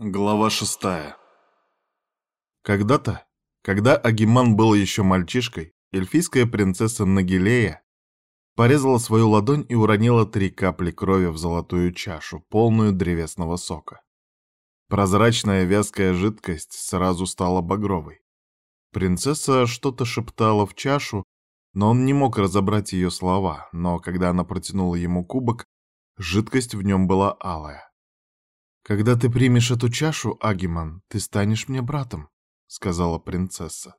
Глава шестая. Когда-то, когда Агиман был еще мальчишкой, эльфийская принцесса Нагилея порезала свою ладонь и уронила три капли крови в золотую чашу, полную древесного сока. Прозрачная вязкая жидкость сразу стала багровой. Принцесса что-то шептала в чашу, но он не мог разобрать ее слова, но когда она протянула ему кубок, жидкость в нем была алая. «Когда ты примешь эту чашу, Агиман, ты станешь мне братом», — сказала принцесса.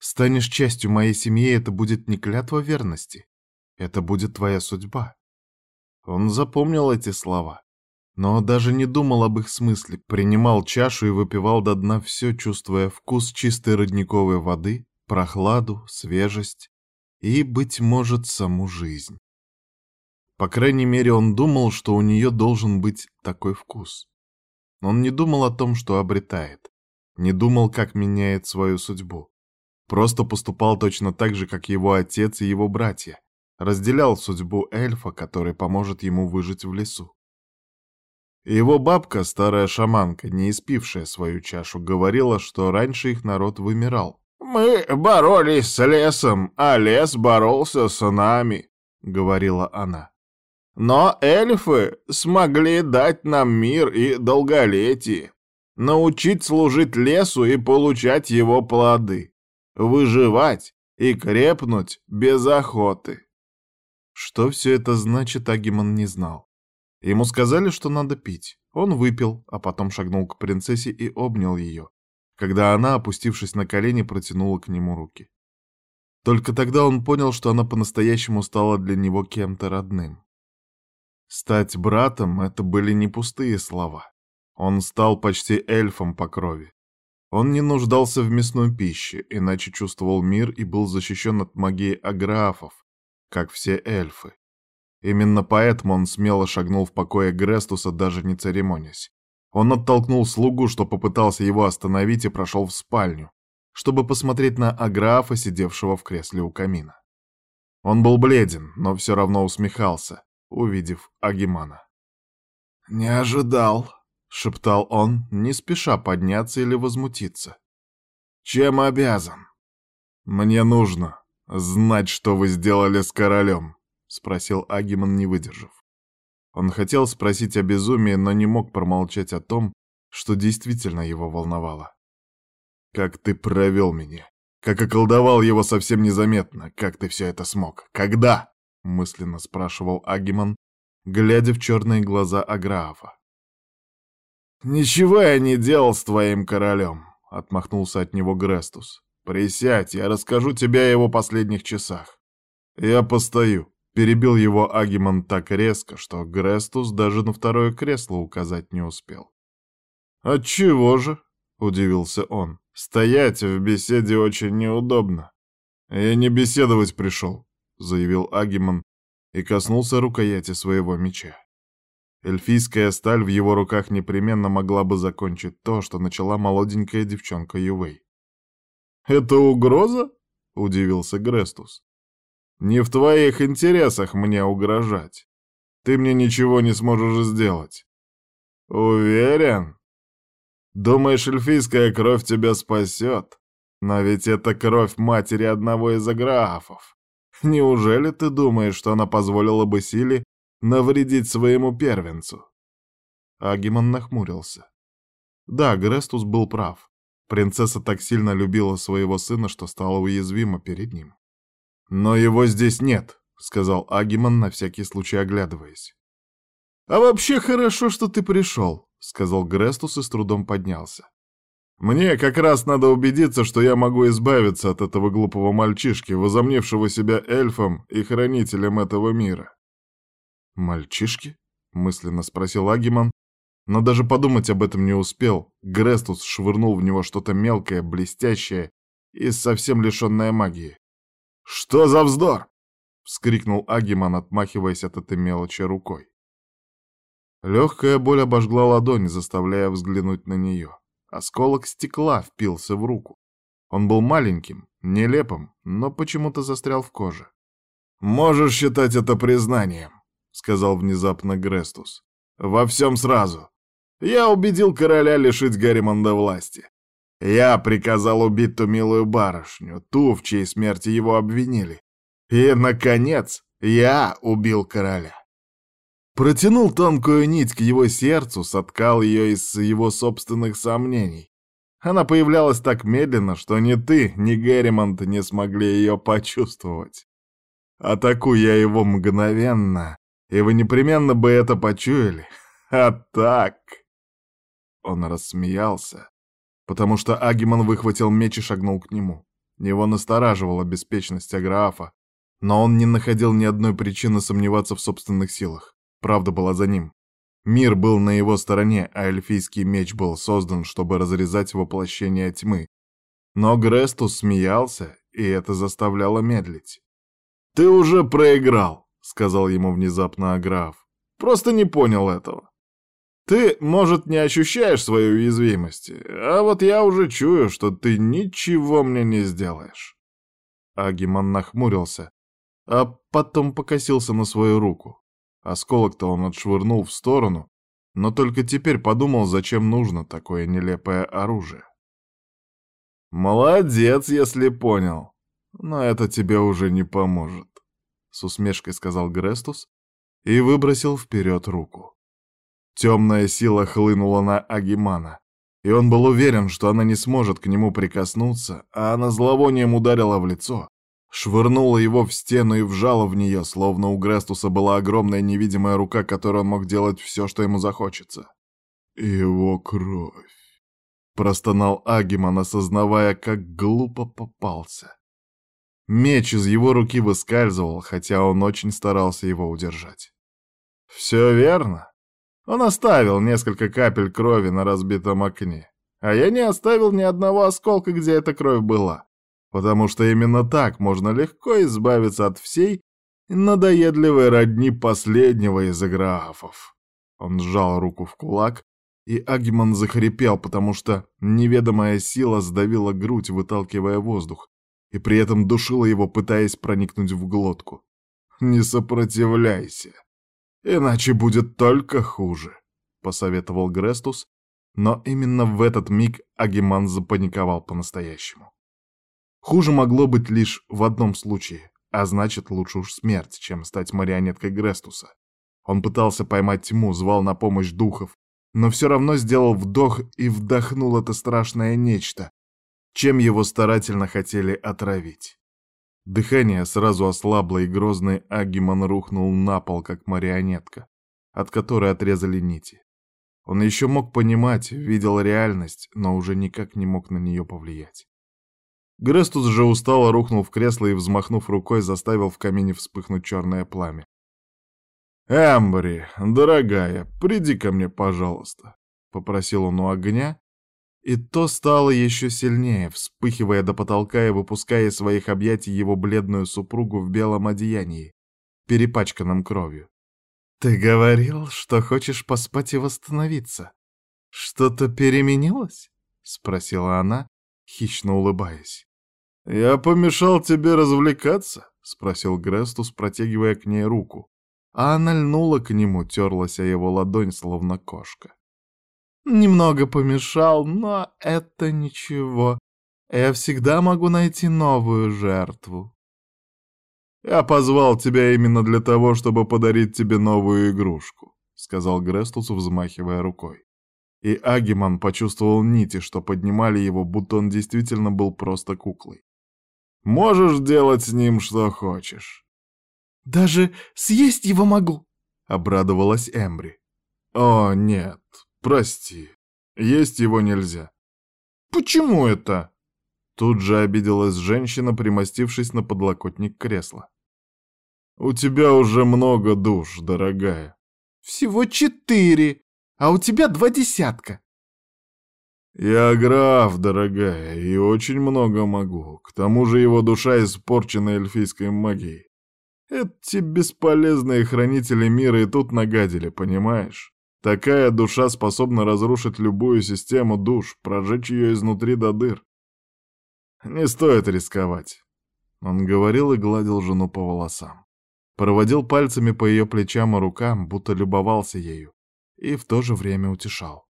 «Станешь частью моей семьи, это будет не клятва верности. Это будет твоя судьба». Он запомнил эти слова, но даже не думал об их смысле, принимал чашу и выпивал до дна все, чувствуя вкус чистой родниковой воды, прохладу, свежесть и, быть может, саму жизнь. По крайней мере, он думал, что у нее должен быть такой вкус. Он не думал о том, что обретает, не думал, как меняет свою судьбу. Просто поступал точно так же, как его отец и его братья, разделял судьбу эльфа, который поможет ему выжить в лесу. Его бабка, старая шаманка, не испившая свою чашу, говорила, что раньше их народ вымирал. «Мы боролись с лесом, а лес боролся с нами», — говорила она. Но эльфы смогли дать нам мир и долголетие, научить служить лесу и получать его плоды, выживать и крепнуть без охоты. Что все это значит, Агимон не знал. Ему сказали, что надо пить. Он выпил, а потом шагнул к принцессе и обнял ее, когда она, опустившись на колени, протянула к нему руки. Только тогда он понял, что она по-настоящему стала для него кем-то родным. Стать братом — это были не пустые слова. Он стал почти эльфом по крови. Он не нуждался в мясной пище, иначе чувствовал мир и был защищен от магии аграфов, как все эльфы. Именно поэтому он смело шагнул в покое Грестуса, даже не церемонясь. Он оттолкнул слугу, что попытался его остановить, и прошел в спальню, чтобы посмотреть на аграфа, сидевшего в кресле у камина. Он был бледен, но все равно усмехался увидев Агимана. «Не ожидал», — шептал он, не спеша подняться или возмутиться. «Чем обязан?» «Мне нужно знать, что вы сделали с королем», — спросил Агиман, не выдержав. Он хотел спросить о безумии, но не мог промолчать о том, что действительно его волновало. «Как ты провел меня? Как околдовал его совсем незаметно? Как ты все это смог? Когда?» — мысленно спрашивал Агиман, глядя в черные глаза Аграафа. «Ничего я не делал с твоим королем», — отмахнулся от него Грестус. «Присядь, я расскажу тебе о его последних часах». «Я постою», — перебил его Агиман так резко, что Грестус даже на второе кресло указать не успел. «Отчего же?» — удивился он. «Стоять в беседе очень неудобно. Я не беседовать пришел заявил Агимон и коснулся рукояти своего меча. Эльфийская сталь в его руках непременно могла бы закончить то, что начала молоденькая девчонка Ювей. «Это угроза?» — удивился Грестус. «Не в твоих интересах мне угрожать. Ты мне ничего не сможешь сделать». «Уверен?» «Думаешь, эльфийская кровь тебя спасет? Но ведь это кровь матери одного из аграфов. Неужели ты думаешь, что она позволила бы Силе навредить своему первенцу?» Агимон нахмурился. Да, Грестус был прав. Принцесса так сильно любила своего сына, что стала уязвима перед ним. «Но его здесь нет», — сказал Агимон, на всякий случай оглядываясь. «А вообще хорошо, что ты пришел», — сказал Грестус и с трудом поднялся. Мне как раз надо убедиться, что я могу избавиться от этого глупого мальчишки, возомнившего себя эльфом и хранителем этого мира. «Мальчишки?» — мысленно спросил Агиман, но даже подумать об этом не успел. Грестус швырнул в него что-то мелкое, блестящее и совсем лишенное магии. «Что за вздор?» — вскрикнул Агиман, отмахиваясь от этой мелочи рукой. Легкая боль обожгла ладонь, заставляя взглянуть на нее. Осколок стекла впился в руку. Он был маленьким, нелепым, но почему-то застрял в коже. «Можешь считать это признанием», — сказал внезапно Грестус. «Во всем сразу. Я убедил короля лишить Гарримонда власти. Я приказал убить ту милую барышню, ту, в чьей смерти его обвинили. И, наконец, я убил короля. Протянул тонкую нить к его сердцу, соткал ее из его собственных сомнений. Она появлялась так медленно, что ни ты, ни Герримонт не смогли ее почувствовать. Атакую я его мгновенно, и вы непременно бы это почуяли. А так... Он рассмеялся, потому что Агимон выхватил меч и шагнул к нему. Его настораживала беспечность Аграафа, но он не находил ни одной причины сомневаться в собственных силах. Правда была за ним. Мир был на его стороне, а эльфийский меч был создан, чтобы разрезать воплощение тьмы. Но Грестус смеялся, и это заставляло медлить. «Ты уже проиграл», — сказал ему внезапно Аграф. «Просто не понял этого. Ты, может, не ощущаешь своей уязвимости, а вот я уже чую, что ты ничего мне не сделаешь». Агимон нахмурился, а потом покосился на свою руку. Осколок-то он отшвырнул в сторону, но только теперь подумал, зачем нужно такое нелепое оружие. «Молодец, если понял, но это тебе уже не поможет», — с усмешкой сказал Грестус и выбросил вперед руку. Темная сила хлынула на Агимана, и он был уверен, что она не сможет к нему прикоснуться, а она зловонием ударила в лицо, швырнула его в стену и вжала в нее, словно у Грестуса была огромная невидимая рука, которой он мог делать все, что ему захочется. «Его кровь!» — простонал Агиман, осознавая, как глупо попался. Меч из его руки выскальзывал, хотя он очень старался его удержать. «Все верно. Он оставил несколько капель крови на разбитом окне, а я не оставил ни одного осколка, где эта кровь была потому что именно так можно легко избавиться от всей надоедливой родни последнего из играфов. Он сжал руку в кулак, и Агимон захрипел, потому что неведомая сила сдавила грудь, выталкивая воздух, и при этом душила его, пытаясь проникнуть в глотку. «Не сопротивляйся, иначе будет только хуже», — посоветовал Грестус, но именно в этот миг Агиман запаниковал по-настоящему. Хуже могло быть лишь в одном случае, а значит, лучше уж смерть, чем стать марионеткой Грестуса. Он пытался поймать тьму, звал на помощь духов, но все равно сделал вдох и вдохнул это страшное нечто, чем его старательно хотели отравить. Дыхание сразу ослабло, и грозный Агимон рухнул на пол, как марионетка, от которой отрезали нити. Он еще мог понимать, видел реальность, но уже никак не мог на нее повлиять. Грестус же устало рухнул в кресло и, взмахнув рукой, заставил в камине вспыхнуть черное пламя. «Эмбри, дорогая, приди ко мне, пожалуйста», — попросил он у огня, и то стало еще сильнее, вспыхивая до потолка и выпуская из своих объятий его бледную супругу в белом одеянии, перепачканном кровью. «Ты говорил, что хочешь поспать и восстановиться. Что-то переменилось?» — спросила она, хищно улыбаясь. «Я помешал тебе развлекаться?» — спросил Грестус, протягивая к ней руку. А она льнула к нему, терлась о его ладонь, словно кошка. «Немного помешал, но это ничего. Я всегда могу найти новую жертву». «Я позвал тебя именно для того, чтобы подарить тебе новую игрушку», — сказал Грестус, взмахивая рукой. И Агиман почувствовал нити, что поднимали его, будто он действительно был просто куклой. Можешь делать с ним что хочешь. Даже съесть его могу, обрадовалась Эмбри. О, нет, прости. Есть его нельзя. Почему это? Тут же обиделась женщина, примостившись на подлокотник кресла. У тебя уже много душ, дорогая. Всего четыре, а у тебя два десятка. «Я граф, дорогая, и очень много могу. К тому же его душа испорчена эльфийской магией. Эти бесполезные хранители мира и тут нагадили, понимаешь? Такая душа способна разрушить любую систему душ, прожечь ее изнутри до дыр. Не стоит рисковать». Он говорил и гладил жену по волосам. Проводил пальцами по ее плечам и рукам, будто любовался ею, и в то же время утешал.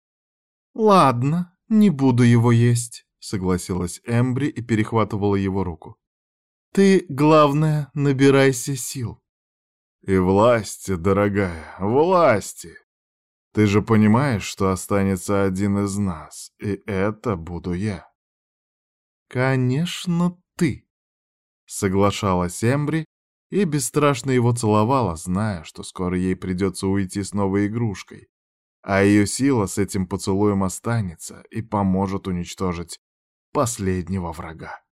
Ладно, не буду его есть, согласилась Эмбри и перехватывала его руку. Ты, главное, набирайся сил. И власти, дорогая, власти. Ты же понимаешь, что останется один из нас, и это буду я. Конечно, ты, соглашалась Эмбри и бесстрашно его целовала, зная, что скоро ей придется уйти с новой игрушкой, а ее сила с этим поцелуем останется и поможет уничтожить последнего врага.